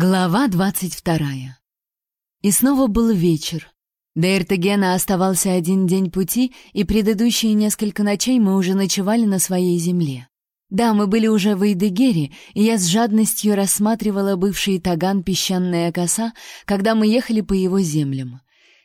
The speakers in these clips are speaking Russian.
Глава двадцать вторая. И снова был вечер. До Эртегена оставался один день пути, и предыдущие несколько ночей мы уже ночевали на своей земле. Да, мы были уже в Эйдегере, и я с жадностью рассматривала бывший таган «Песчаная коса», когда мы ехали по его землям.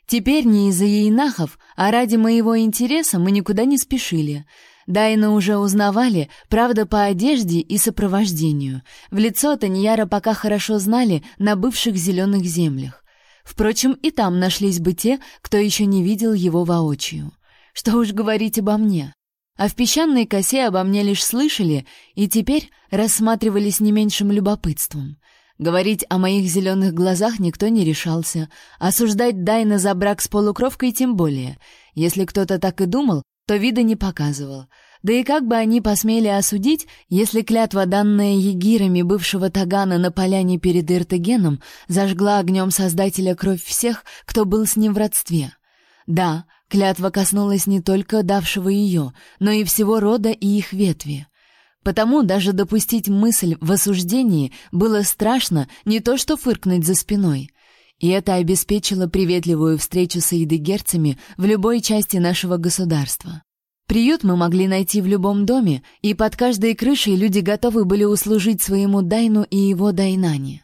Теперь не из-за ейнахов, а ради моего интереса мы никуда не спешили — Дайна уже узнавали, правда, по одежде и сопровождению. В лицо Таньяра пока хорошо знали на бывших зеленых землях. Впрочем, и там нашлись бы те, кто еще не видел его воочию. Что уж говорить обо мне. А в песчаной косе обо мне лишь слышали и теперь рассматривали с не меньшим любопытством. Говорить о моих зеленых глазах никто не решался, осуждать Дайна за брак с полукровкой тем более. Если кто-то так и думал, то вида не показывал. Да и как бы они посмели осудить, если клятва, данная егирами бывшего Тагана на поляне перед Иртегеном, зажгла огнем Создателя кровь всех, кто был с ним в родстве? Да, клятва коснулась не только давшего ее, но и всего рода и их ветви. Потому даже допустить мысль в осуждении было страшно не то что фыркнуть за спиной — и это обеспечило приветливую встречу с идегерцами в любой части нашего государства. Приют мы могли найти в любом доме, и под каждой крышей люди готовы были услужить своему Дайну и его Дайнане.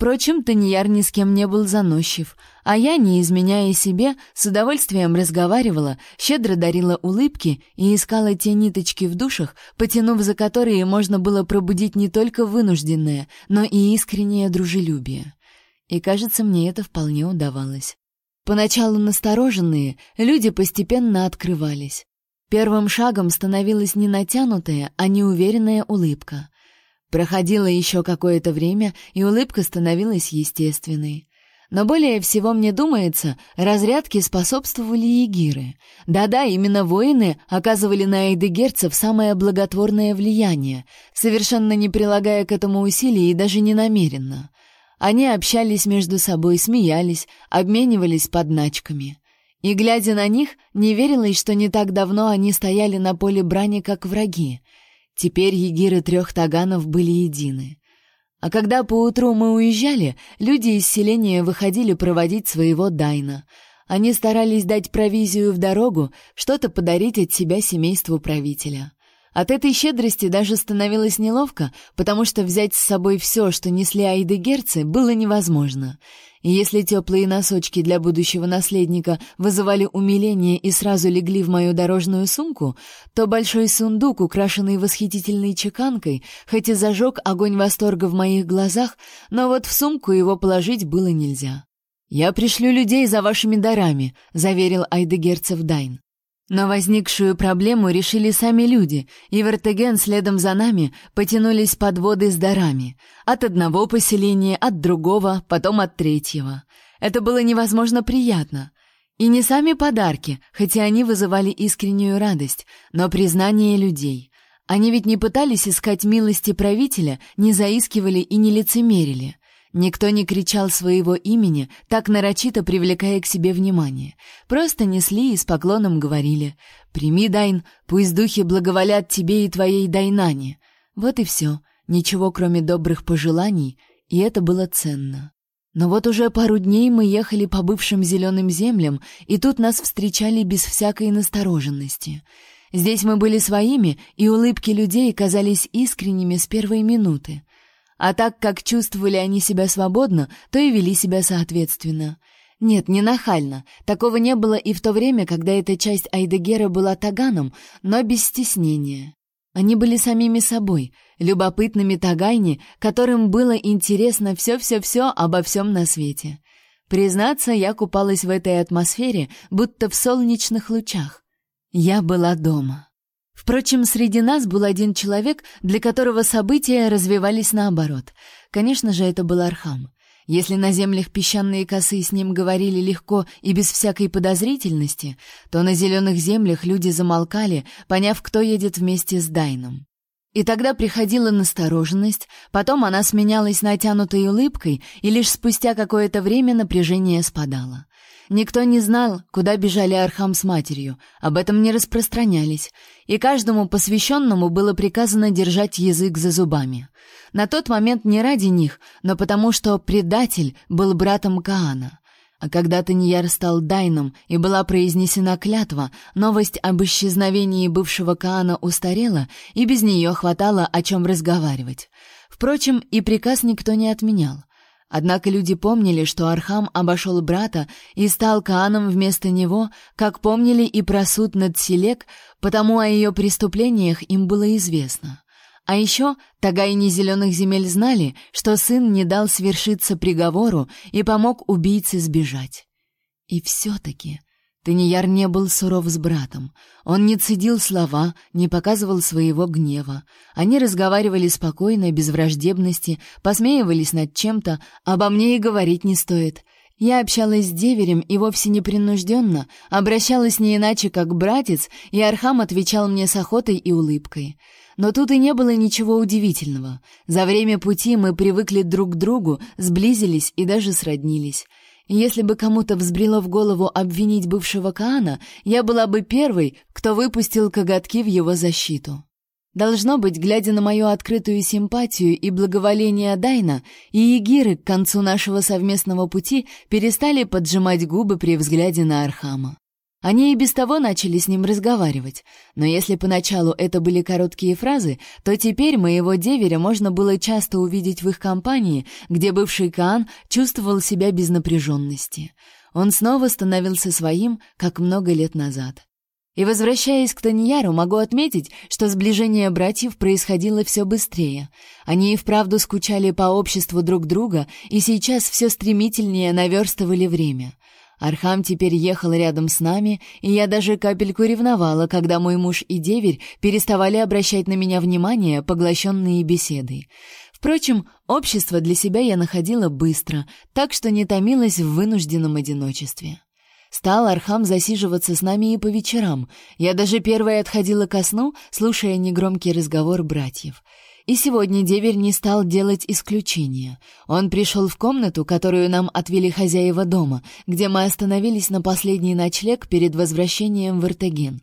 Впрочем, Таньяр ни с кем не был заносчив, а я, не изменяя себе, с удовольствием разговаривала, щедро дарила улыбки и искала те ниточки в душах, потянув за которые можно было пробудить не только вынужденное, но и искреннее дружелюбие. И, кажется, мне это вполне удавалось. Поначалу настороженные, люди постепенно открывались. Первым шагом становилась не натянутая, а неуверенная улыбка. Проходило еще какое-то время, и улыбка становилась естественной. Но более всего мне думается, разрядке способствовали егиры. Да-да, именно воины оказывали на эйдегерцев самое благотворное влияние, совершенно не прилагая к этому усилий и даже не намеренно. Они общались между собой, смеялись, обменивались подначками. И, глядя на них, не верилось, что не так давно они стояли на поле брани, как враги. Теперь егиры трех таганов были едины. А когда поутру мы уезжали, люди из селения выходили проводить своего Дайна. Они старались дать провизию в дорогу, что-то подарить от себя семейству правителя. От этой щедрости даже становилось неловко, потому что взять с собой все, что несли айдегерцы, было невозможно. И если теплые носочки для будущего наследника вызывали умиление и сразу легли в мою дорожную сумку, то большой сундук, украшенный восхитительной чеканкой, хоть и зажег огонь восторга в моих глазах, но вот в сумку его положить было нельзя. «Я пришлю людей за вашими дарами», — заверил Айдегерцев Дайн. Но возникшую проблему решили сами люди, и Вертеген следом за нами потянулись подводы с дарами. От одного поселения, от другого, потом от третьего. Это было невозможно приятно. И не сами подарки, хотя они вызывали искреннюю радость, но признание людей. Они ведь не пытались искать милости правителя, не заискивали и не лицемерили. Никто не кричал своего имени, так нарочито привлекая к себе внимание. Просто несли и с поклоном говорили «Прими, Дайн, пусть духи благоволят тебе и твоей Дайнане». Вот и все, ничего кроме добрых пожеланий, и это было ценно. Но вот уже пару дней мы ехали по бывшим зеленым землям, и тут нас встречали без всякой настороженности. Здесь мы были своими, и улыбки людей казались искренними с первой минуты. А так как чувствовали они себя свободно, то и вели себя соответственно. Нет, не нахально. Такого не было и в то время, когда эта часть Айдегера была таганом, но без стеснения. Они были самими собой, любопытными тагайни, которым было интересно все-все-все обо всем на свете. Признаться, я купалась в этой атмосфере, будто в солнечных лучах. Я была дома. Впрочем, среди нас был один человек, для которого события развивались наоборот. Конечно же, это был Архам. Если на землях Песчаной Косы с ним говорили легко и без всякой подозрительности, то на зеленых землях люди замолкали, поняв, кто едет вместе с Дайном. И тогда приходила настороженность, потом она сменялась натянутой улыбкой, и лишь спустя какое-то время напряжение спадало. Никто не знал, куда бежали Архам с матерью, об этом не распространялись, и каждому посвященному было приказано держать язык за зубами. На тот момент не ради них, но потому что предатель был братом Каана. А когда Таньяр стал Дайном и была произнесена клятва, новость об исчезновении бывшего Каана устарела, и без нее хватало о чем разговаривать. Впрочем, и приказ никто не отменял. Однако люди помнили, что Архам обошел брата и стал Кааном вместо него, как помнили и про суд над Селек, потому и о ее преступлениях им было известно. А еще Тагайни Зеленых Земель знали, что сын не дал свершиться приговору и помог убийце сбежать. И все-таки Таньяр не был суров с братом. Он не цедил слова, не показывал своего гнева. Они разговаривали спокойно, без враждебности, посмеивались над чем-то, обо мне и говорить не стоит. Я общалась с деверем и вовсе непринужденно, обращалась не иначе, как братец, и Архам отвечал мне с охотой и улыбкой. Но тут и не было ничего удивительного. За время пути мы привыкли друг к другу, сблизились и даже сроднились. Если бы кому-то взбрело в голову обвинить бывшего Каана, я была бы первой, кто выпустил коготки в его защиту. Должно быть, глядя на мою открытую симпатию и благоволение Дайна, и ягиры к концу нашего совместного пути перестали поджимать губы при взгляде на Архама. Они и без того начали с ним разговаривать, но если поначалу это были короткие фразы, то теперь моего деверя можно было часто увидеть в их компании, где бывший Каан чувствовал себя без напряженности. Он снова становился своим, как много лет назад. И возвращаясь к Таньяру, могу отметить, что сближение братьев происходило все быстрее. Они и вправду скучали по обществу друг друга, и сейчас все стремительнее наверстывали время. Архам теперь ехал рядом с нами, и я даже капельку ревновала, когда мой муж и деверь переставали обращать на меня внимание, поглощенные беседой. Впрочем, общество для себя я находила быстро, так что не томилась в вынужденном одиночестве. Стал Архам засиживаться с нами и по вечерам. Я даже первая отходила ко сну, слушая негромкий разговор братьев. И сегодня деверь не стал делать исключения. Он пришел в комнату, которую нам отвели хозяева дома, где мы остановились на последний ночлег перед возвращением в Иртеген.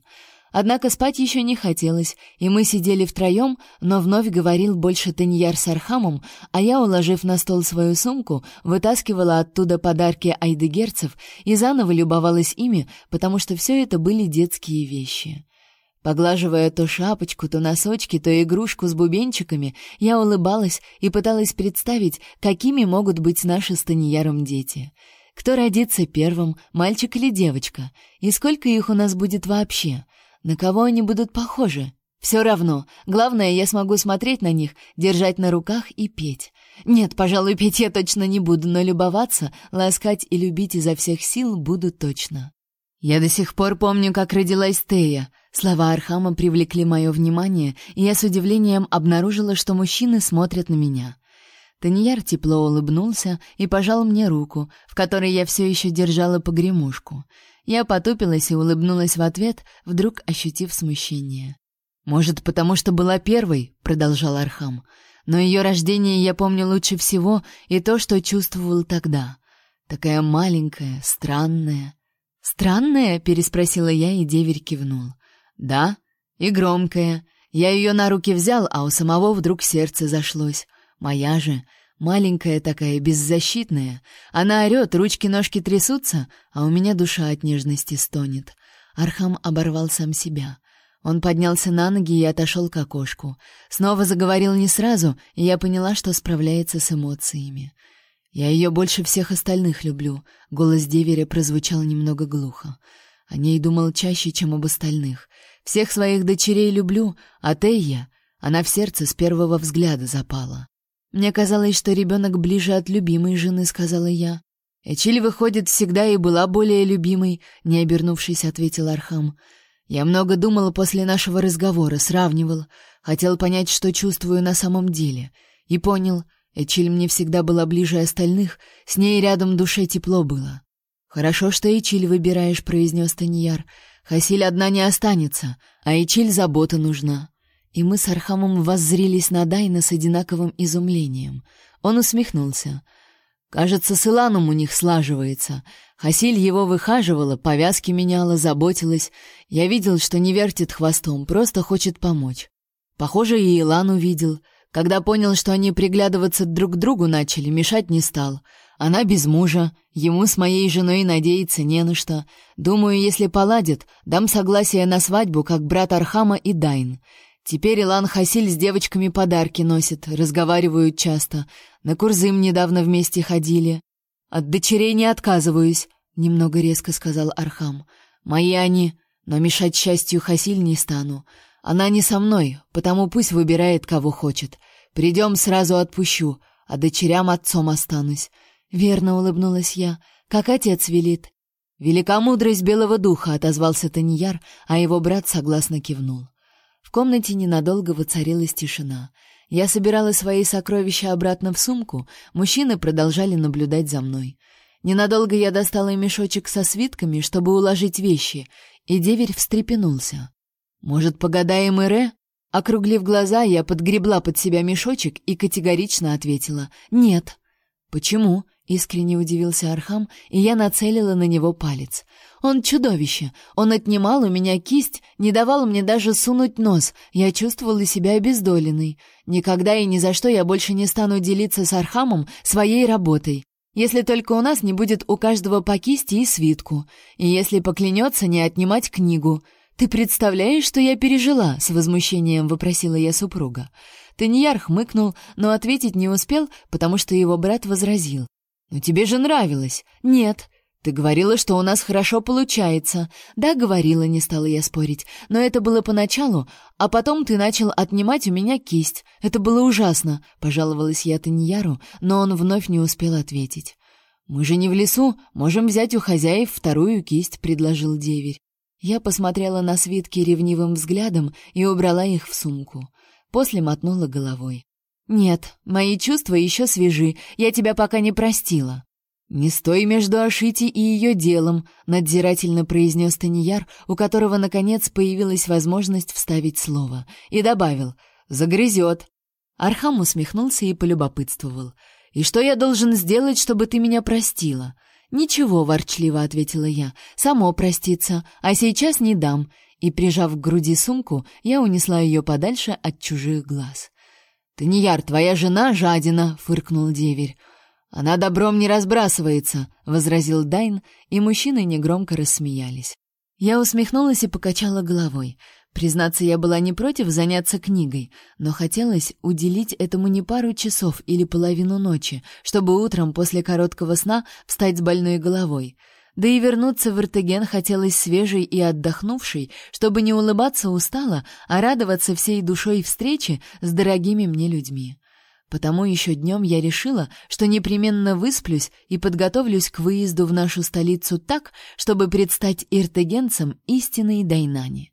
Однако спать еще не хотелось, и мы сидели втроем, но вновь говорил больше Таньяр с Архамом, а я, уложив на стол свою сумку, вытаскивала оттуда подарки айдегерцев и заново любовалась ими, потому что все это были детские вещи. Поглаживая то шапочку, то носочки, то игрушку с бубенчиками, я улыбалась и пыталась представить, какими могут быть наши с Таньяром дети. Кто родится первым, мальчик или девочка? И сколько их у нас будет вообще? На кого они будут похожи? Все равно. Главное, я смогу смотреть на них, держать на руках и петь. Нет, пожалуй, петь я точно не буду, но любоваться, ласкать и любить изо всех сил буду точно. Я до сих пор помню, как родилась Тея. Слова Архама привлекли мое внимание, и я с удивлением обнаружила, что мужчины смотрят на меня. Таньяр тепло улыбнулся и пожал мне руку, в которой я все еще держала погремушку. Я потупилась и улыбнулась в ответ, вдруг ощутив смущение. «Может, потому что была первой?» — продолжал Архам. «Но ее рождение я помню лучше всего и то, что чувствовал тогда. Такая маленькая, странная, «Странная?» — переспросила я, и деверь кивнул. «Да, и громкая. Я ее на руки взял, а у самого вдруг сердце зашлось. Моя же, маленькая такая, беззащитная. Она орет, ручки-ножки трясутся, а у меня душа от нежности стонет». Архам оборвал сам себя. Он поднялся на ноги и отошел к окошку. Снова заговорил не сразу, и я поняла, что справляется с эмоциями. Я ее больше всех остальных люблю. Голос деверя прозвучал немного глухо. О ней думал чаще, чем об остальных. Всех своих дочерей люблю, а Тея, она в сердце с первого взгляда запала. Мне казалось, что ребенок ближе от любимой жены, сказала я. Эчиль, выходит, всегда и была более любимой, не обернувшись, ответил Архам. Я много думал после нашего разговора, сравнивал, хотел понять, что чувствую на самом деле, и понял — Эчиль мне всегда была ближе остальных, с ней рядом душе тепло было. «Хорошо, что Эчиль выбираешь», — произнес Таньяр. «Хасиль одна не останется, а Эчиль забота нужна». И мы с Архамом воззрились на Дайна с одинаковым изумлением. Он усмехнулся. Кажется, с Иланом у них слаживается. Хасиль его выхаживала, повязки меняла, заботилась. Я видел, что не вертит хвостом, просто хочет помочь. Похоже, и Илан увидел. Когда понял, что они приглядываться друг к другу начали, мешать не стал. Она без мужа, ему с моей женой надеяться не на что. Думаю, если поладят, дам согласие на свадьбу, как брат Архама и Дайн. Теперь Илан Хасиль с девочками подарки носит, разговаривают часто. На Курзым недавно вместе ходили. От дочерей не отказываюсь, немного резко сказал Архам. Мои они, но мешать счастью Хасиль не стану. Она не со мной, потому пусть выбирает, кого хочет. Придем, сразу отпущу, а дочерям отцом останусь. Верно улыбнулась я, как отец велит. Велика мудрость белого духа, отозвался Таньяр, а его брат согласно кивнул. В комнате ненадолго воцарилась тишина. Я собирала свои сокровища обратно в сумку, мужчины продолжали наблюдать за мной. Ненадолго я достала мешочек со свитками, чтобы уложить вещи, и деверь встрепенулся. «Может, погадаем Ире?» Округлив глаза, я подгребла под себя мешочек и категорично ответила «Нет». «Почему?» Искренне удивился Архам, и я нацелила на него палец. Он чудовище. Он отнимал у меня кисть, не давал мне даже сунуть нос. Я чувствовала себя обездоленной. Никогда и ни за что я больше не стану делиться с Архамом своей работой. Если только у нас не будет у каждого по кисти и свитку. И если поклянется не отнимать книгу. Ты представляешь, что я пережила? С возмущением вопросила я супруга. Таньяр хмыкнул, но ответить не успел, потому что его брат возразил. «Но тебе же нравилось!» «Нет!» «Ты говорила, что у нас хорошо получается!» «Да, говорила, не стала я спорить, но это было поначалу, а потом ты начал отнимать у меня кисть. Это было ужасно!» — пожаловалась я Таньяру, но он вновь не успел ответить. «Мы же не в лесу, можем взять у хозяев вторую кисть», — предложил деверь. Я посмотрела на свитки ревнивым взглядом и убрала их в сумку. После мотнула головой. «Нет, мои чувства еще свежи, я тебя пока не простила». «Не стой между Ашити и ее делом», — назидательно произнес Таньяр, у которого, наконец, появилась возможность вставить слово, и добавил «загрызет». Архам усмехнулся и полюбопытствовал. «И что я должен сделать, чтобы ты меня простила?» «Ничего», — ворчливо ответила я, — «само простится, а сейчас не дам». И, прижав к груди сумку, я унесла ее подальше от чужих глаз. «Таньяр, твоя жена жадина!» — фыркнул деверь. «Она добром не разбрасывается», — возразил Дайн, и мужчины негромко рассмеялись. Я усмехнулась и покачала головой. Признаться, я была не против заняться книгой, но хотелось уделить этому не пару часов или половину ночи, чтобы утром после короткого сна встать с больной головой. Да и вернуться в Иртеген хотелось свежей и отдохнувшей, чтобы не улыбаться устало, а радоваться всей душой встрече с дорогими мне людьми. Потому еще днем я решила, что непременно высплюсь и подготовлюсь к выезду в нашу столицу так, чтобы предстать иртегенцам истинной Дайнани.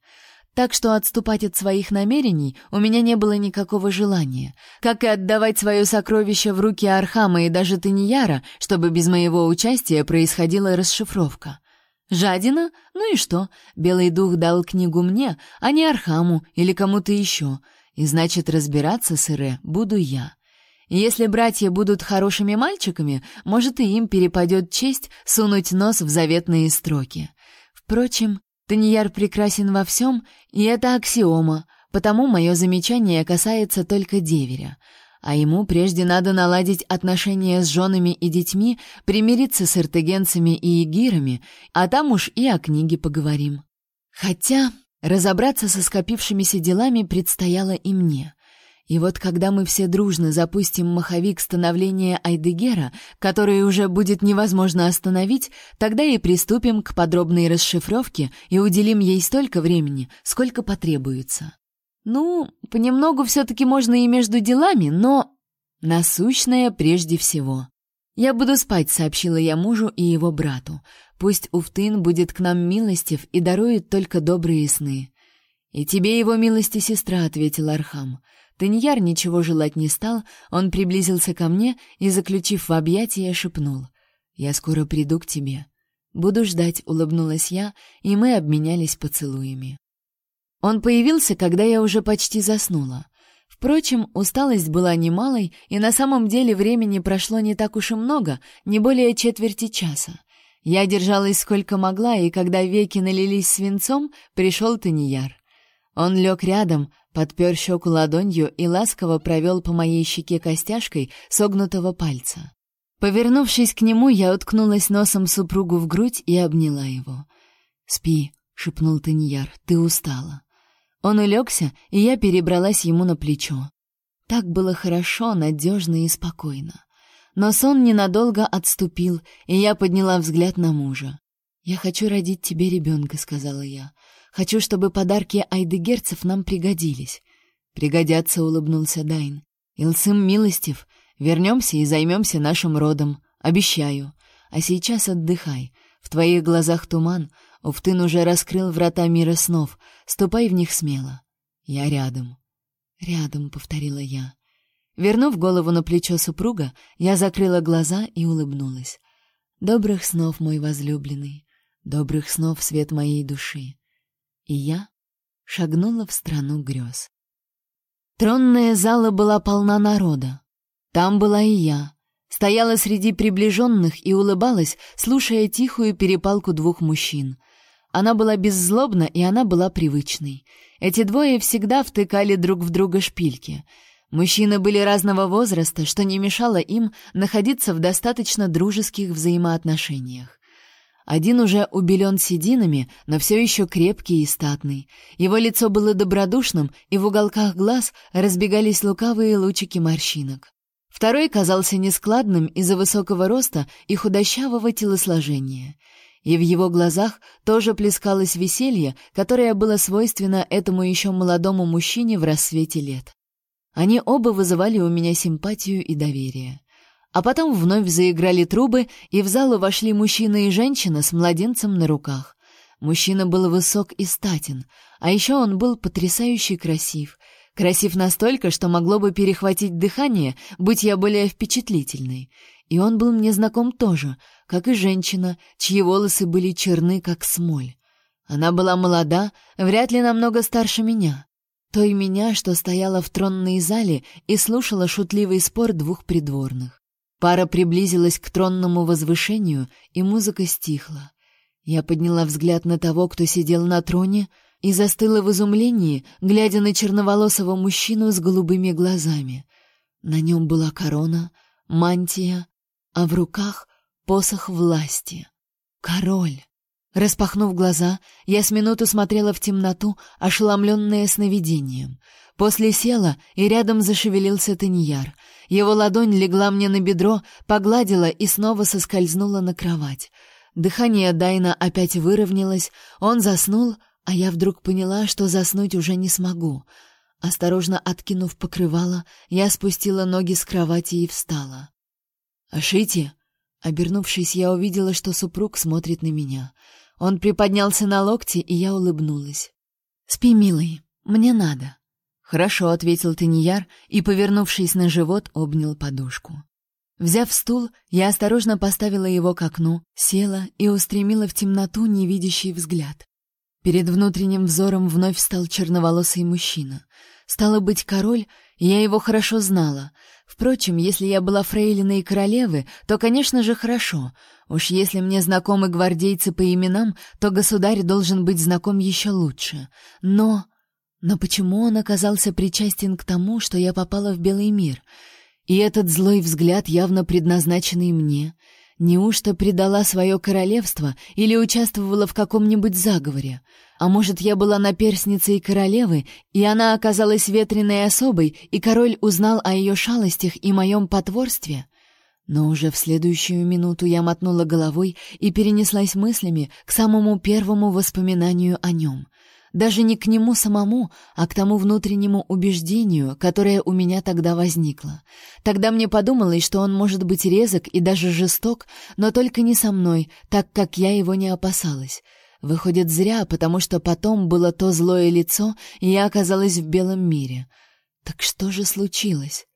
Так что отступать от своих намерений у меня не было никакого желания, как и отдавать свое сокровище в руки Архама и даже Таньяра, чтобы без моего участия происходила расшифровка. Жадина? Ну и что? Белый дух дал книгу мне, а не Архаму или кому-то еще. И значит, разбираться с Ире буду я. Если братья будут хорошими мальчиками, может, и им перепадет честь сунуть нос в заветные строки. Впрочем, Таньяр прекрасен во всем, и это аксиома, потому мое замечание касается только деверя. А ему прежде надо наладить отношения с женами и детьми, примириться с иртегенцами и егирами, а там уж и о книге поговорим. Хотя разобраться со скопившимися делами предстояло и мне — и вот когда мы все дружно запустим маховик становления Айдегера, который уже будет невозможно остановить, тогда и приступим к подробной расшифровке и уделим ей столько времени, сколько потребуется. Ну, понемногу все-таки можно и между делами, но... Насущное прежде всего. «Я буду спать», — сообщила я мужу и его брату. «Пусть Уфтын будет к нам милостив и дарует только добрые сны». «И тебе его милости, сестра», — ответил Архам. Таньяр ничего желать не стал, он приблизился ко мне и, заключив в объятия, шепнул. «Я скоро приду к тебе». «Буду ждать», — улыбнулась я, и мы обменялись поцелуями. Он появился, когда я уже почти заснула. Впрочем, усталость была немалой, и на самом деле времени прошло не так уж и много, не более четверти часа. Я держалась сколько могла, и когда веки налились свинцом, пришел Таньяр. Он лег рядом, подпер щеку ладонью и ласково провел по моей щеке костяшкой согнутого пальца. Повернувшись к нему, я уткнулась носом супругу в грудь и обняла его. «Спи», — шепнул Таньяр, — «ты устала». Он улегся, и я перебралась ему на плечо. Так было хорошо, надежно и спокойно. Но сон ненадолго отступил, и я подняла взгляд на мужа. «Я хочу родить тебе ребенка», — сказала я. «Хочу, чтобы подарки айдегерцев нам пригодились». «Пригодятся», — улыбнулся Дайн. «Илсым милостив. Вернемся и займемся нашим родом. Обещаю. А сейчас отдыхай. В твоих глазах туман, Уфтын уже раскрыл врата мира снов. Ступай в них смело. Я рядом. Рядом, повторила я. Вернув голову на плечо супруга, я закрыла глаза и улыбнулась. Добрых снов, мой возлюбленный. Добрых снов, свет моей души. И я шагнула в страну грез. Тронная зала была полна народа. Там была и я, стояла среди приближенных и улыбалась, слушая тихую перепалку двух мужчин. Она была беззлобна, и она была привычной. Эти двое всегда втыкали друг в друга шпильки. Мужчины были разного возраста, что не мешало им находиться в достаточно дружеских взаимоотношениях. Один уже убелен сединами, но все еще крепкий и статный. Его лицо было добродушным, и в уголках глаз разбегались лукавые лучики морщинок. Второй казался нескладным из-за высокого роста и худощавого телосложения — и в его глазах тоже плескалось веселье, которое было свойственно этому еще молодому мужчине в рассвете лет. Они оба вызывали у меня симпатию и доверие. А потом вновь заиграли трубы, и в залу вошли мужчина и женщина с младенцем на руках. Мужчина был высок и статен, а еще он был потрясающе красив. Красив настолько, что могло бы перехватить дыхание, будь я более впечатлительной. И он был мне знаком тоже, как и женщина, чьи волосы были черны, как смоль. Она была молода, вряд ли намного старше меня. Той меня, что стояла в тронной зале и слушала шутливый спор двух придворных. Пара приблизилась к тронному возвышению, и музыка стихла. Я подняла взгляд на того, кто сидел на троне, и застыла в изумлении, глядя на черноволосого мужчину с голубыми глазами. На нем была корона, мантия, а в руках посох власти. Король. Распахнув глаза, я с минуту смотрела в темноту, ошеломленная сновидением. После села, и рядом зашевелился Таньяр. Его ладонь легла мне на бедро, погладила и снова соскользнула на кровать. Дыхание Дайна опять выровнялось, он заснул, а я вдруг поняла, что заснуть уже не смогу. Осторожно откинув покрывало, я спустила ноги с кровати и встала. «Ашити!» Обернувшись, я увидела, что супруг смотрит на меня. Он приподнялся на локте, и я улыбнулась. «Спи, милый, мне надо». «Хорошо», — ответил Таньяр и, повернувшись на живот, обнял подушку. Взяв стул, я осторожно поставила его к окну, села и устремила в темноту невидящий взгляд. Перед внутренним взором вновь стал черноволосый мужчина. Стало быть, король, я его хорошо знала — Впрочем, если я была фрейлиной королевы, то, конечно же, хорошо. Уж если мне знакомы гвардейцы по именам, то государь должен быть знаком еще лучше. Но... Но почему он оказался причастен к тому, что я попала в Белый мир? И этот злой взгляд, явно предназначенный мне... Неужто предала свое королевство или участвовала в каком-нибудь заговоре? А может, я была наперсницей королевы, и она оказалась ветреной особой, и король узнал о ее шалостях и моем потворстве? Но уже в следующую минуту я мотнула головой и перенеслась мыслями к самому первому воспоминанию о нем даже не к нему самому, а к тому внутреннему убеждению, которое у меня тогда возникло. Тогда мне подумалось, что он может быть резок и даже жесток, но только не со мной, так как я его не опасалась. Выходит, зря, потому что потом было то злое лицо, и я оказалась в белом мире. Так что же случилось?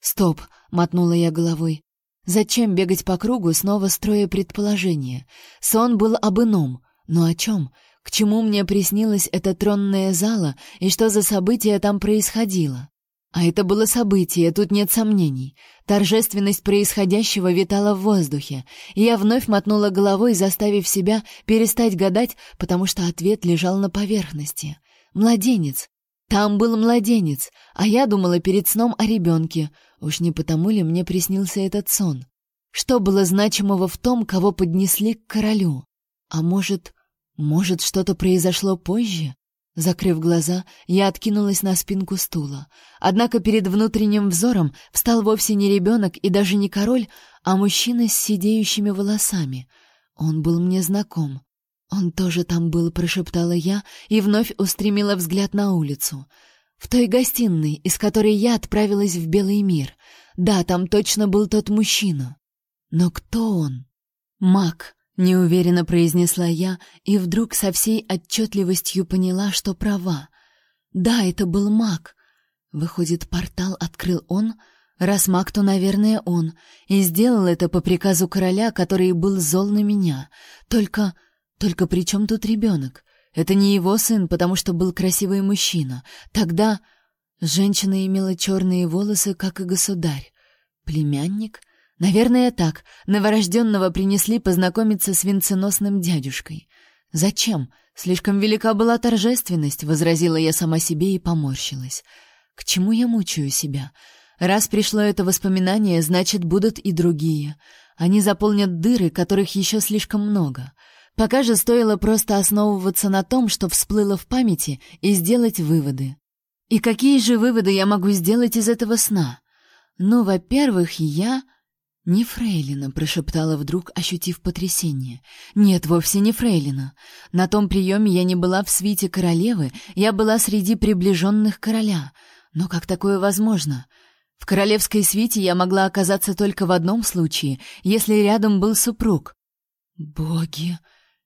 «Стоп!» — мотнула я головой. «Зачем бегать по кругу, снова строя предположения? Сон был об ином. Но о чем? К чему мне приснилась эта тронная зала и что за события там происходило? А это было событие, тут нет сомнений. Торжественность происходящего витала в воздухе, и я вновь мотнула головой, заставив себя перестать гадать, потому что ответ лежал на поверхности. Младенец. Там был младенец, а я думала перед сном о ребенке. Уж не потому ли мне приснился этот сон? Что было значимого в том, кого поднесли к королю? А может, может, что-то произошло позже? Закрыв глаза, я откинулась на спинку стула. Однако перед внутренним взором встал вовсе не ребенок и даже не король, а мужчина с сидеющими волосами. Он был мне знаком. «Он тоже там был», — прошептала я и вновь устремила взгляд на улицу. «В той гостиной, из которой я отправилась в Белый мир. Да, там точно был тот мужчина. Но кто он?» «Маг», неуверенно произнесла я и вдруг со всей отчетливостью поняла, что права. Да, это был маг. Выходит, портал открыл он, раз маг, то, наверное, он, и сделал это по приказу короля, который был зол на меня. Только только при чем тут ребенок? Это не его сын, потому что был красивый мужчина. Тогда женщина имела черные волосы, как и государь. Племянник? Наверное, так. Новорожденного принесли познакомиться с венценосным дядюшкой. Зачем? Слишком велика была торжественность, возразила я сама себе и поморщилась. К чему я мучаю себя? Раз пришло это воспоминание, значит, будут и другие. Они заполнят дыры, которых еще слишком много. Пока же стоило просто основываться на том, что всплыло в памяти, и сделать выводы. И какие же выводы я могу сделать из этого сна? Ну, во-первых, я «Не Фрейлина», — прошептала вдруг, ощутив потрясение. «Нет, вовсе не Фрейлина. На том приеме я не была в свите королевы, я была среди приближенных короля. Но как такое возможно? В королевской свите я могла оказаться только в одном случае, если рядом был супруг». «Боги!»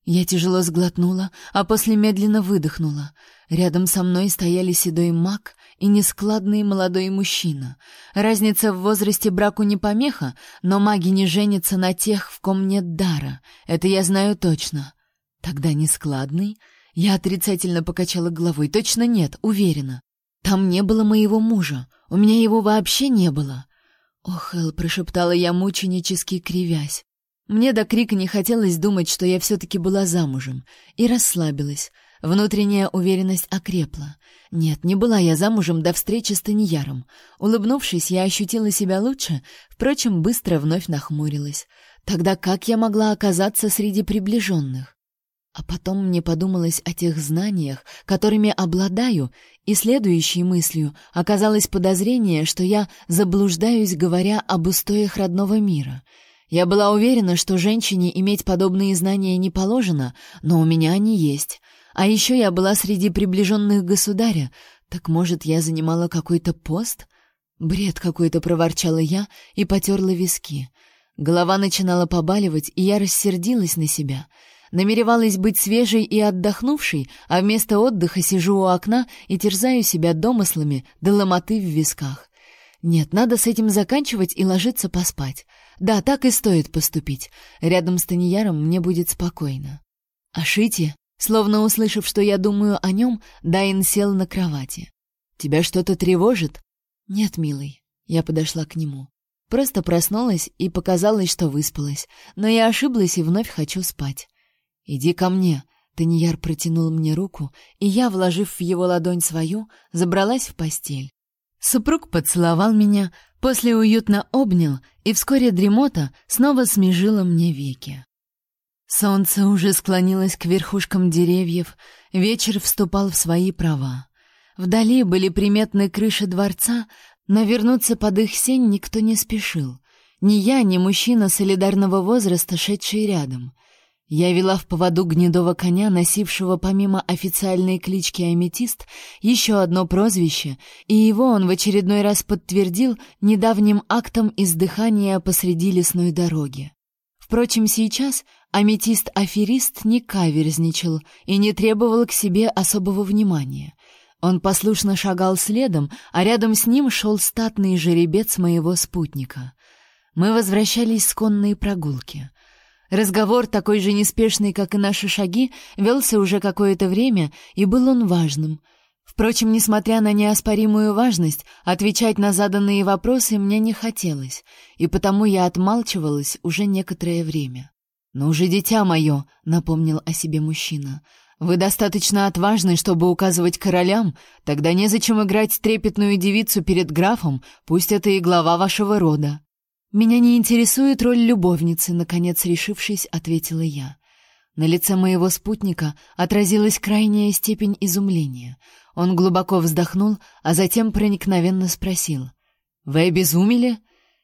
Я тяжело сглотнула, а после медленно выдохнула. Рядом со мной стояли седой маг и нескладный молодой мужчина. Разница в возрасте браку не помеха, но маги не женятся на тех, в ком нет дара. Это я знаю точно. Тогда нескладный? Я отрицательно покачала головой. Точно нет, уверена. Там не было моего мужа. У меня его вообще не было. «Ох, Эл», — прошептала я, мученически кривясь. Мне до крика не хотелось думать, что я все-таки была замужем, и расслабилась. Внутренняя уверенность окрепла. Нет, не была я замужем до встречи с Таньяром. Улыбнувшись, я ощутила себя лучше, впрочем, быстро вновь нахмурилась. Тогда как я могла оказаться среди приближенных? А потом мне подумалось о тех знаниях, которыми обладаю, и следующей мыслью оказалось подозрение, что я заблуждаюсь, говоря об устоях родного мира. Я была уверена, что женщине иметь подобные знания не положено, но у меня они есть. А еще я была среди приближенных государя. Так, может, я занимала какой-то пост? Бред какой-то проворчала я и потерла виски. Голова начинала побаливать, и я рассердилась на себя. Намеревалась быть свежей и отдохнувшей, а вместо отдыха сижу у окна и терзаю себя домыслами до ломоты в висках. Нет, надо с этим заканчивать и ложиться поспать. Да, так и стоит поступить. Рядом с Таньяром мне будет спокойно. А Шити Словно услышав, что я думаю о нем, Дайн сел на кровати. «Тебя что-то тревожит?» «Нет, милый». Я подошла к нему. Просто проснулась и показалось, что выспалась. Но я ошиблась и вновь хочу спать. «Иди ко мне». Таньяр протянул мне руку, и я, вложив в его ладонь свою, забралась в постель. Супруг поцеловал меня, после уютно обнял, и вскоре дремота снова смежила мне веки. Солнце уже склонилось к верхушкам деревьев, вечер вступал в свои права. Вдали были приметны крыши дворца, но вернуться под их сень никто не спешил. Ни я, ни мужчина солидарного возраста, шедший рядом. Я вела в поводу гнедого коня, носившего помимо официальной клички Аметист еще одно прозвище, и его он в очередной раз подтвердил недавним актом издыхания посреди лесной дороги. Впрочем, сейчас Аметист-аферист не каверзничал и не требовал к себе особого внимания. Он послушно шагал следом, а рядом с ним шел статный жеребец моего спутника. Мы возвращались с конной прогулки. Разговор, такой же неспешный, как и наши шаги, велся уже какое-то время, и был он важным. Впрочем, несмотря на неоспоримую важность, отвечать на заданные вопросы мне не хотелось, и потому я отмалчивалась уже некоторое время. «Ну уже, дитя мое», — напомнил о себе мужчина, — «вы достаточно отважны, чтобы указывать королям, тогда незачем играть трепетную девицу перед графом, пусть это и глава вашего рода». «Меня не интересует роль любовницы», — наконец решившись, ответила я. На лице моего спутника отразилась крайняя степень изумления. Он глубоко вздохнул, а затем проникновенно спросил. «Вы обезумели?»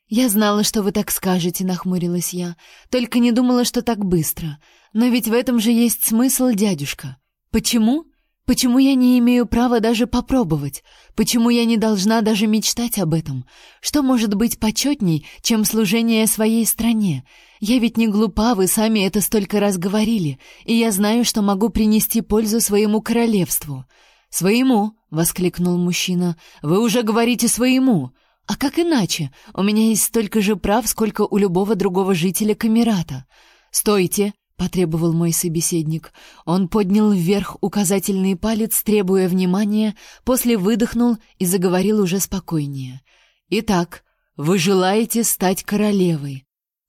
«Я знала, что вы так скажете», — нахмурилась я. «Только не думала, что так быстро. Но ведь в этом же есть смысл, дядюшка. Почему? Почему я не имею права даже попробовать? Почему я не должна даже мечтать об этом? Что может быть почетней, чем служение своей стране? Я ведь не глупа, вы сами это столько раз говорили, и я знаю, что могу принести пользу своему королевству». «Своему!» — воскликнул мужчина. «Вы уже говорите своему!» А как иначе? У меня есть столько же прав, сколько у любого другого жителя Камерата. Стойте, потребовал мой собеседник. Он поднял вверх указательный палец, требуя внимания, после выдохнул и заговорил уже спокойнее. Итак, вы желаете стать королевой?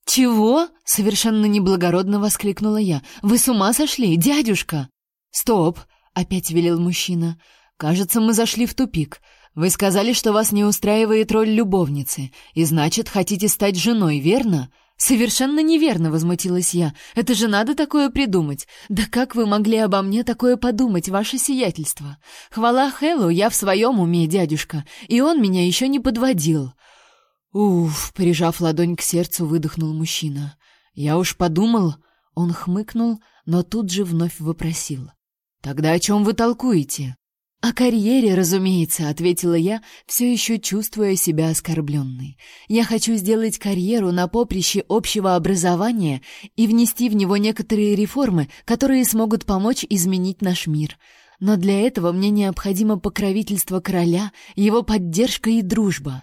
Чего? совершенно неблагородно воскликнула я. Вы с ума сошли, дядюшка? Стоп, опять велел мужчина. Кажется, мы зашли в тупик. Вы сказали, что вас не устраивает роль любовницы, и значит, хотите стать женой, верно? Совершенно неверно, возмутилась я. Это же надо такое придумать. Да как вы могли обо мне такое подумать, ваше сиятельство? Хвала Хэллу, я в своем уме, дядюшка, и он меня еще не подводил. Уф, прижав ладонь к сердцу, выдохнул мужчина. Я уж подумал, он хмыкнул, но тут же вновь вопросил: "Тогда о чем вы толкуете?" «О карьере, разумеется», — ответила я, все еще чувствуя себя оскорбленной. «Я хочу сделать карьеру на поприще общего образования и внести в него некоторые реформы, которые смогут помочь изменить наш мир. Но для этого мне необходимо покровительство короля, его поддержка и дружба».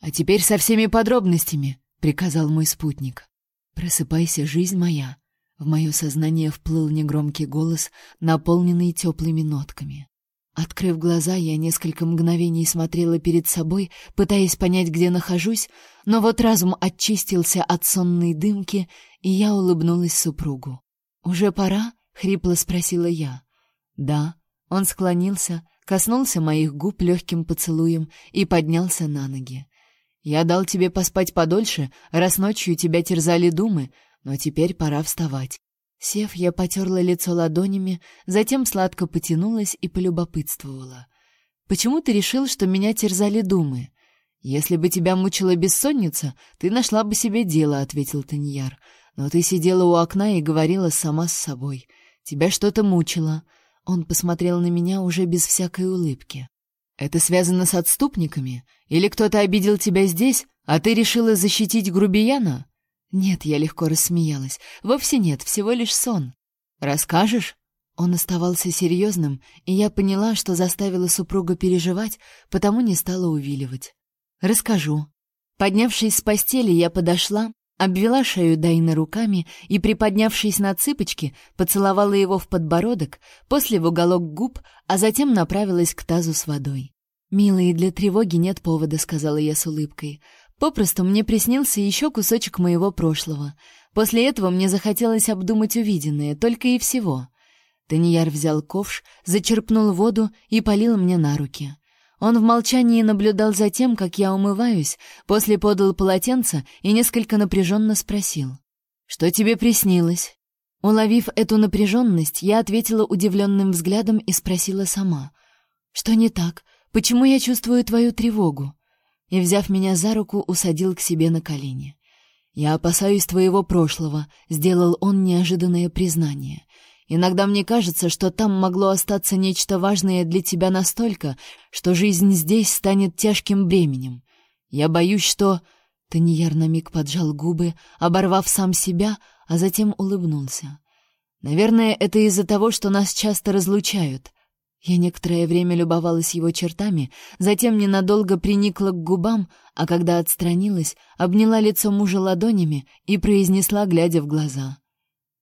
«А теперь со всеми подробностями», — приказал мой спутник. «Просыпайся, жизнь моя». В мое сознание вплыл негромкий голос, наполненный теплыми нотками. Открыв глаза, я несколько мгновений смотрела перед собой, пытаясь понять, где нахожусь, но вот разум очистился от сонной дымки, и я улыбнулась супругу. «Уже пора?» — хрипло спросила я. «Да». Он склонился, коснулся моих губ легким поцелуем и поднялся на ноги. «Я дал тебе поспать подольше, раз ночью тебя терзали думы, но теперь пора вставать. Сев, я потерла лицо ладонями, затем сладко потянулась и полюбопытствовала. «Почему ты решил, что меня терзали думы?» «Если бы тебя мучила бессонница, ты нашла бы себе дело», — ответил Таньяр. «Но ты сидела у окна и говорила сама с собой. Тебя что-то мучило». Он посмотрел на меня уже без всякой улыбки. «Это связано с отступниками? Или кто-то обидел тебя здесь, а ты решила защитить грубияна?» Нет, я легко рассмеялась. Вовсе нет, всего лишь сон. Расскажешь? Он оставался серьезным, и я поняла, что заставила супруга переживать, потому не стала увиливать. Расскажу. Поднявшись с постели, я подошла, обвела шею Дайна руками и, приподнявшись на цыпочки, поцеловала его в подбородок, после в уголок губ, а затем направилась к тазу с водой. «Милый, для тревоги нет повода», — сказала я с улыбкой. Попросту мне приснился еще кусочек моего прошлого. После этого мне захотелось обдумать увиденное, только и всего. Таньяр взял ковш, зачерпнул воду и полил мне на руки. Он в молчании наблюдал за тем, как я умываюсь, после подал полотенце и несколько напряженно спросил. «Что тебе приснилось?» Уловив эту напряженность, я ответила удивленным взглядом и спросила сама. «Что не так? Почему я чувствую твою тревогу?» И, взяв меня за руку, усадил к себе на колени. «Я опасаюсь твоего прошлого», — сделал он неожиданное признание. «Иногда мне кажется, что там могло остаться нечто важное для тебя настолько, что жизнь здесь станет тяжким бременем. Я боюсь, что...» Таньяр на миг поджал губы, оборвав сам себя, а затем улыбнулся. «Наверное, это из-за того, что нас часто разлучают. Я некоторое время любовалась его чертами, затем ненадолго приникла к губам, а когда отстранилась, обняла лицо мужа ладонями и произнесла, глядя в глаза.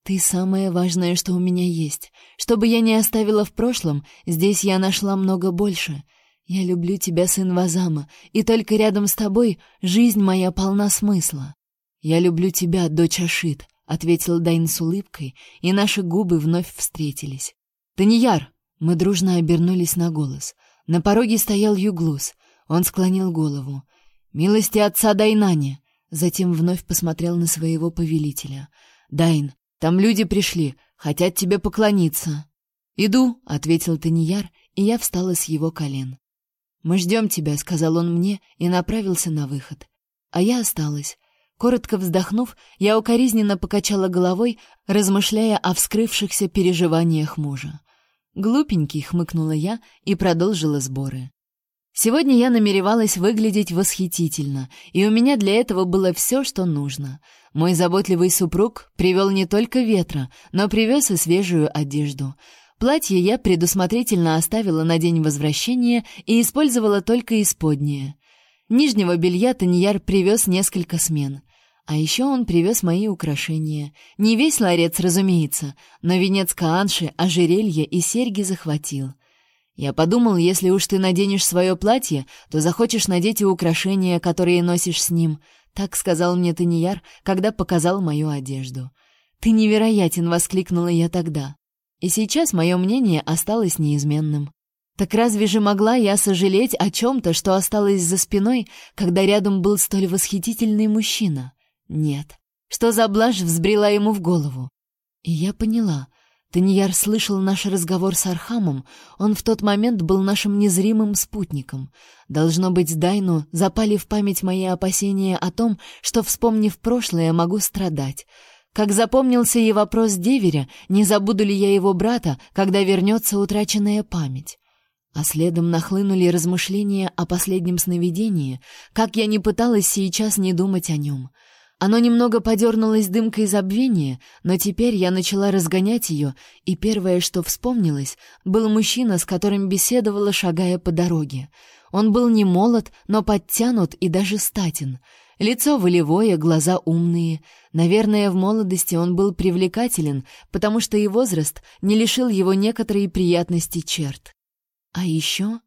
Ты самое важное, что у меня есть. Что бы я ни оставила в прошлом, здесь я нашла много больше. Я люблю тебя, сын Вазама, и только рядом с тобой жизнь моя полна смысла. Я люблю тебя, дочь Ашит, ответил Дайн с улыбкой, и наши губы вновь встретились. Таньяр, мы дружно обернулись на голос. На пороге стоял Юглус. Он склонил голову. «Милости отца Дайнани!» Затем вновь посмотрел на своего повелителя. «Дайн, там люди пришли, хотят тебе поклониться». «Иду», — ответил Таньяр, и я встала с его колен. «Мы ждем тебя», — сказал он мне и направился на выход. А я осталась. Коротко вздохнув, я укоризненно покачала головой, размышляя о вскрывшихся переживаниях мужа. «Глупенький», — хмыкнула я и продолжила сборы. Сегодня я намеревалась выглядеть восхитительно, и у меня для этого было все, что нужно. Мой заботливый супруг привел не только ветра, но привез и свежую одежду. Платье я предусмотрительно оставила на день возвращения и использовала только исподнее. Нижнего белья Таньяр привез несколько смен. А еще он привез мои украшения. Не весь ларец, разумеется, но венец Каанши, ожерелье и серьги захватил. Я подумал, если уж ты наденешь свое платье, то захочешь надеть и украшения, которые носишь с ним. Так сказал мне Таньяр, когда показал мою одежду. «Ты невероятен!» — воскликнула я тогда. И сейчас мое мнение осталось неизменным. Так разве же могла я сожалеть о чем-то, что осталось за спиной, когда рядом был столь восхитительный мужчина? Нет. Что за блажь взбрела ему в голову? И я поняла — Таньяр слышал наш разговор с Архамом, он в тот момент был нашим незримым спутником. Должно быть, Дайну запали в память мои опасения о том, что, вспомнив прошлое, могу страдать. Как запомнился и вопрос деверя, не забуду ли я его брата, когда вернется утраченная память. А следом нахлынули размышления о последнем сновидении, как я не пыталась сейчас не думать о нем — оно немного подернулось дымкой забвения, но теперь я начала разгонять ее, и первое, что вспомнилось, был мужчина, с которым беседовала, шагая по дороге. Он был не молод, но подтянут и даже статен. Лицо волевое, глаза умные. Наверное, в молодости он был привлекателен, потому что и возраст не лишил его некоторой приятности черт. А еще...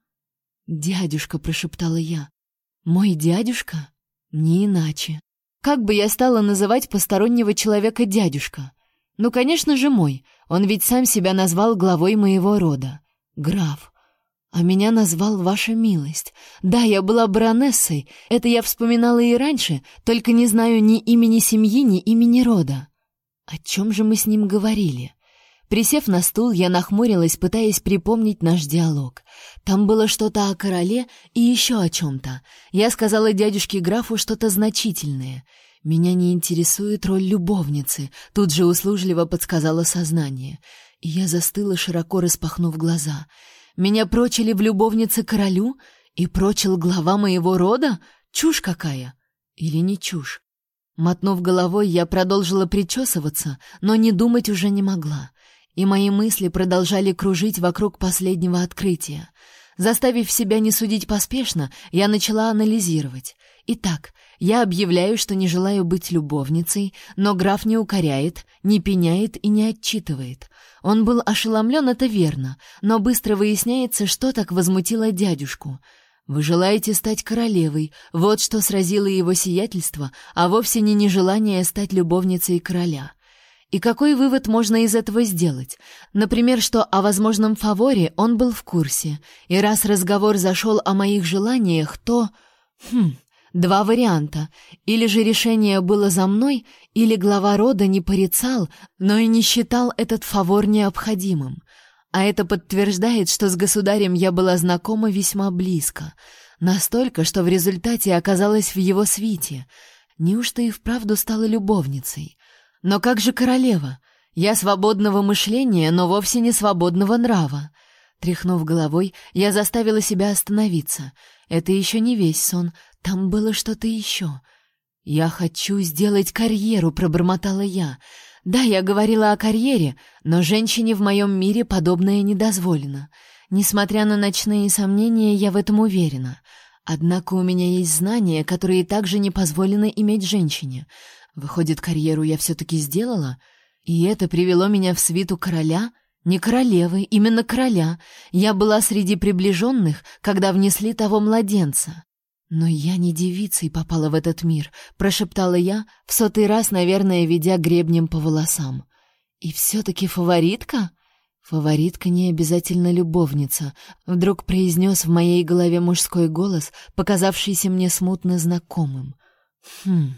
«Дядюшка», — прошептала я. «Мой дядюшка? Не иначе». Как бы я стала называть постороннего человека дядюшка? Ну, конечно же, мой. Он ведь сам себя назвал главой моего рода. Граф. А меня назвал ваша милость. Да, я была баронессой. Это я вспоминала и раньше, только не знаю ни имени семьи, ни имени рода. О чем же мы с ним говорили? Присев на стул, я нахмурилась, пытаясь припомнить наш диалог. Там было что-то о короле и еще о чем-то. Я сказала дядюшке графу что-то значительное. «Меня не интересует роль любовницы», — тут же услужливо подсказало сознание. И я застыла, широко распахнув глаза. «Меня прочили в любовнице королю? И прочил глава моего рода? Чушь какая! Или не чушь?» Мотнув головой, я продолжила причесываться, но не думать уже не могла и мои мысли продолжали кружить вокруг последнего открытия. Заставив себя не судить поспешно, я начала анализировать. Итак, я объявляю, что не желаю быть любовницей, но граф не укоряет, не пеняет и не отчитывает. Он был ошеломлен, это верно, но быстро выясняется, что так возмутило дядюшку. Вы желаете стать королевой, вот что сразило его сиятельство, а вовсе не нежелание стать любовницей короля. И какой вывод можно из этого сделать? Например, что о возможном фаворе он был в курсе, и раз разговор зашел о моих желаниях, то... Хм, два варианта. Или же решение было за мной, или глава рода не порицал, но и не считал этот фавор необходимым. А это подтверждает, что с государем я была знакома весьма близко. Настолько, что в результате оказалась в его свите. Неужто и вправду стала любовницей? Но как же королева? Я свободного мышления, но вовсе не свободного нрава. Тряхнув головой, я заставила себя остановиться. Это еще не весь сон, там было что-то еще. «Я хочу сделать карьеру», — пробормотала я. «Да, я говорила о карьере, но женщине в моем мире подобное не дозволено. Несмотря на ночные сомнения, я в этом уверена. Однако у меня есть знания, которые также не позволено иметь женщине. Выходит, карьеру я все-таки сделала? И это привело меня в свиту короля? Не королевы, именно короля. Я была среди приближенных, когда внесли того младенца. Но я не девица и попала в этот мир, прошептала я, в сотый раз, наверное, ведя гребнем по волосам. И все-таки фаворитка? Фаворитка не обязательно любовница, вдруг произнес в моей голове мужской голос, показавшийся мне смутно знакомым. Хм.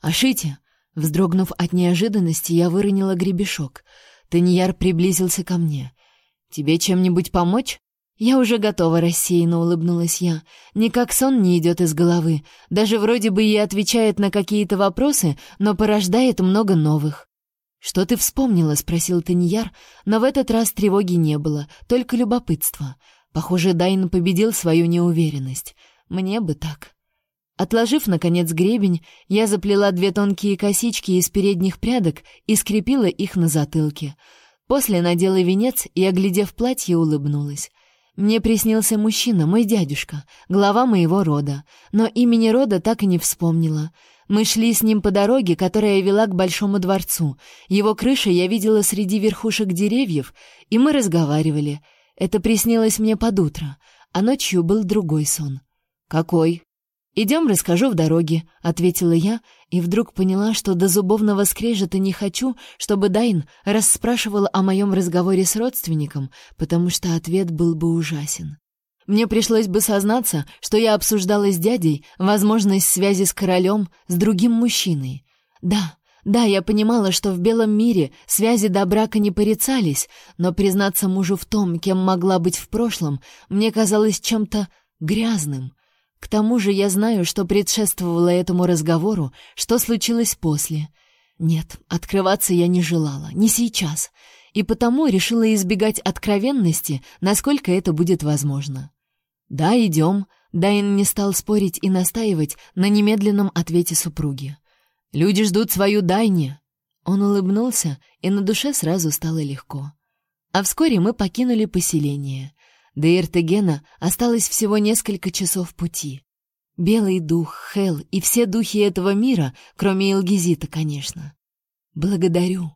Ашите, вздрогнув от неожиданности, я выронила гребешок. Таньяр приблизился ко мне. Тебе чем-нибудь помочь? Я уже готова, рассеянно улыбнулась я. Никак сон не идет из головы. Даже вроде бы и отвечает на какие-то вопросы, но порождает много новых. «Что ты вспомнила?» — спросил Таньяр, но в этот раз тревоги не было, только любопытство. Похоже, Дайн победил свою неуверенность. Мне бы так. Отложив, наконец, гребень, я заплела две тонкие косички из передних прядок и скрепила их на затылке. После надела венец и, оглядев платье, улыбнулась. Мне приснился мужчина, мой дядюшка, глава моего рода, но имени рода так и не вспомнила — мы шли с ним по дороге, которая вела к большому дворцу. Его крыша я видела среди верхушек деревьев, и мы разговаривали. Это приснилось мне под утро, а ночью был другой сон. Какой? Идем, расскажу в дороге, ответила я и вдруг поняла, что до зубовного скрежета не хочу, чтобы Дайн расспрашивал о моем разговоре с родственником, потому что ответ был бы ужасен. Мне пришлось бы сознаться, что я обсуждала с дядей возможность связи с королем, с другим мужчиной. Да, да, я понимала, что в белом мире связи до брака не порицались, но признаться мужу в том, кем могла быть в прошлом, мне казалось чем-то грязным. К тому же я знаю, что предшествовало этому разговору, что случилось после. Нет, открываться я не желала, не сейчас, и потому решила избегать откровенности, насколько это будет возможно. «Да, идем». Дайн не стал спорить и настаивать на немедленном ответе супруги. «Люди ждут свою Дайни». Он улыбнулся, и на душе сразу стало легко. А вскоре мы покинули поселение. До Иртегена осталось всего несколько часов пути. Белый дух, Хел и все духи этого мира, кроме Элгизита, конечно. «Благодарю»,